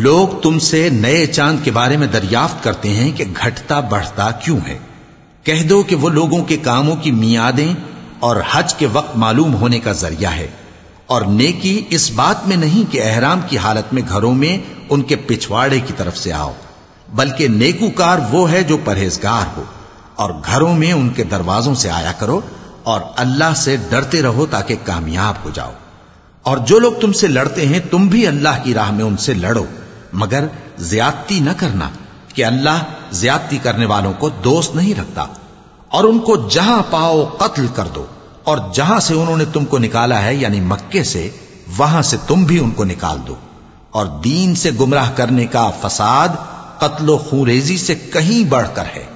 लोग तुमसे नए चाँद के बारे में दरियाफ्त करते हैं कि घटता बढ़ता क्यों है। कह दो कि वो लोगों के कामों की मियादें और हज के वक्त मालूम होने का ज़रिया है। और नेकी इस बात में नहीं कि अहराम की हालत में घरों में उनके पिछवाड़े की तरफ़ से आओ, बल्कि नेकूकार वो है जो परहेजगार हो और घरों में उनके दरवाजों से आया करो और अल्लाह से डरते रहो ताकि कामयाब हो जाओ। और जो लोग तुमसे लड़ते हैं, तुम भी अल्लाह की राह में उनसे लड़ो। मगर ज्यादती न करना कि अल्लाह ज्यादती करने वालों को दोस्त नहीं रखता और उनको जहाँ पाओ कत्ल कर दो और जहाँ से उन्होंने तुमको निकाला है, यानी मक्के से, वहाँ से तुम भी उनको निकाल दो। और दीन से गुमराह करने का फसाद कत्लो खूरेजी से कहीं बढ़कर है।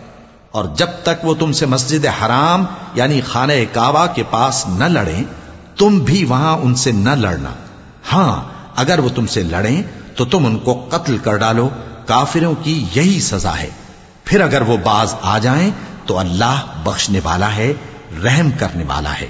और जब तक वो तुमसे मस्जिद हराम, यानी खाने काबा के पास न लड़ें, तुम भी वहाँ उनसे न लड़ना। हाँ, अगर वो तुमसे लड़ें तो तुम उनको कत्ल कर डालो काफिरों की यही सजा है फिर अगर वो बाज आ जाएं तो अल्लाह बख्शने वाला है रहम करने वाला है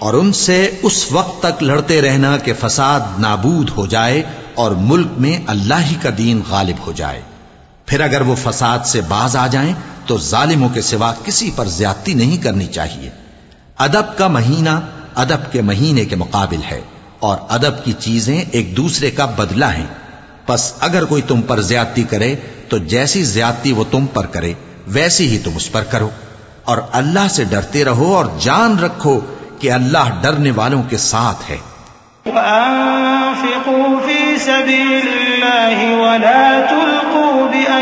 और उनसे उस वक्त तक लड़ते रहना कि फसाद नाबूद हो जाए और मुल्क में अल्लाह ही का दीन गालिब हो जाए फिर अगर वो फसाद से बाज आ जाएँ तो जालिमों के सिवा किसी पर ज्यादती नहीं करनी चाहिए। अदब का महीना अदब के महीने के मुकाबिल है, और अदब की चीज़ें एक दूसरे का बदला है। बस अगर कोई तुम पर ज्यादती करे तो जैसी ज्यादती वो तुम पर करे, वैसी ही तुम उस पर करो। और अल्लाह से डरते रहो और जान रखो कि अल्लाह डरने वालों के साथ है।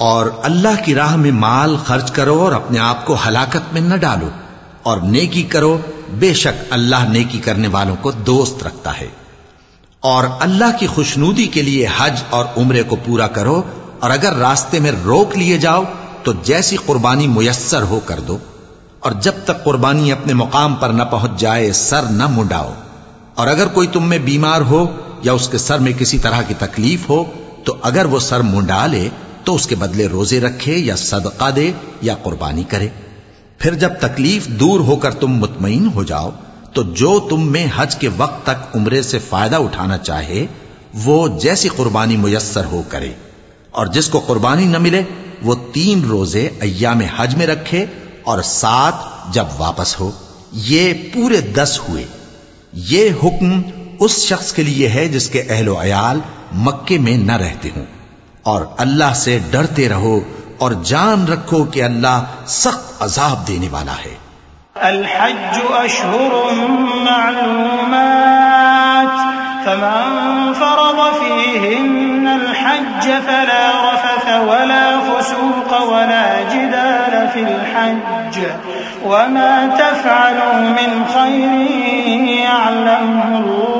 और अल्लाह की राह में माल खर्च करो और अपने आप को हलाकत में न डालो और नेकी करो, बेशक अल्लाह नेकी करने वालों को दोस्त रखता है। और अल्लाह की खुशनूदी के लिए हज और उम्र को पूरा करो और अगर रास्ते में रोक लिए जाओ तो जैसी कुर्बानी मुयसर हो कर दो और जब तक कुर्बानी अपने मुकाम पर न पहुँच जाए, सर न मुंडाओ। और अगर कोई तुम में बीमार हो या उसके सर में किसी तरह की तकलीफ़ हो तो अगर वो सर मुंडा ले तो उसके बदले रोज़े रखे या सदका दे या कुर्बानी करे। फिर जब तकलीफ़ दूर होकर तुम मुतमिन हो जाओ तो जो तुम में हज के वक्त तक उम्र से फ़ायदा उठाना चाहे, वो जैसी कुर्बानी मुयसर हो करे। और जिसको कुर्बानी न मिले, वो तीन रोज़े अय्या में हज में रखे और सात जब वापस हो। ये पूरे दस हुए। ये हुक्म उस शख्स के लिए है जिसके अहलो अयाल मक्के में न रहते हों। और अल्लाह से डरते रहो और जान रखो कि अल्लाह सख्त अजाब देने वाला है। अलहज अशहुर फमन फरद फीहिन अलहज फला रफथ वला फुसूक वला जिदाल फिल हज वमा तफअलू मिन खैरिन यअलमुल्लाह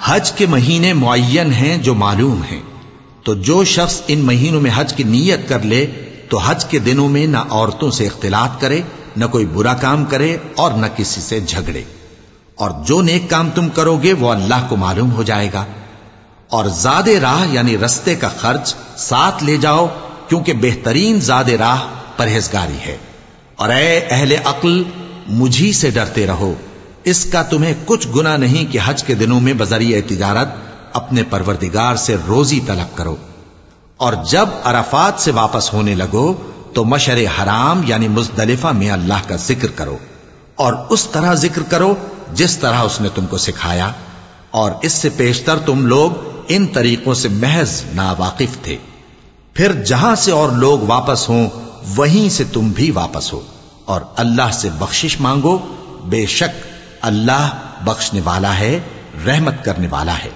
हज के महीने मुअय्यन हैं जो मालूम हैं तो जो शख्स इन महीनों में हज की नीयत कर ले तो हज के दिनों में न औरतों से इख्तिलात करे, न कोई बुरा काम करे और न किसी से झगड़े। और जो नेक काम तुम करोगे, वो अल्लाह को मालूम हो जाएगा। और ज़्यादा राह यानी रस्ते का खर्च साथ ले जाओ, क्योंकि बेहतरीन ज़्यादा राह परहेजगारी है। और ए अहले अक्ल, मुझी से डरते रहो। इसका तुम्हें कुछ गुना नहीं कि हज के दिनों में बजरिया तिजारत अपने परवरदिगार से रोजी तलब करो। और जब अराफात से वापस होने लगो तो मशर हराम यानी मुजदलिफा में अल्लाह का ज़िक्र करो। और उस तरह ज़िक्र करो, जिस तरह उसने तुमको सिखाया। और इससे पेशतर तुम लोग इन तरीकों से महज नावाकिफ थे। फिर जहाँ से और लोग वापस हों, वहीं से तुम भी वापस हो। और अल्लाह से बख्शिश मांगो, बेशक अल्लाह बख्शने वाला है, रहमत करने वाला है।